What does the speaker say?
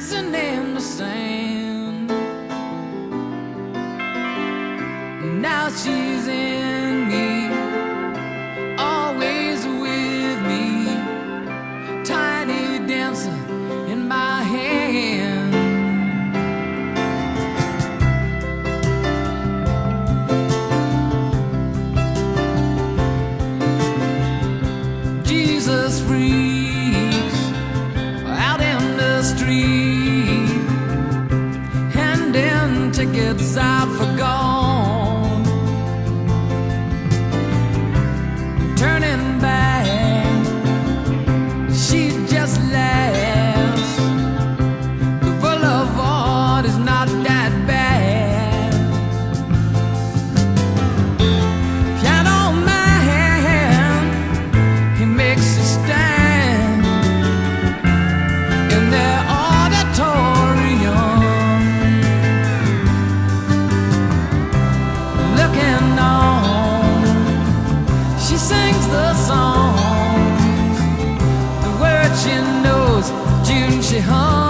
dancing in the sand. June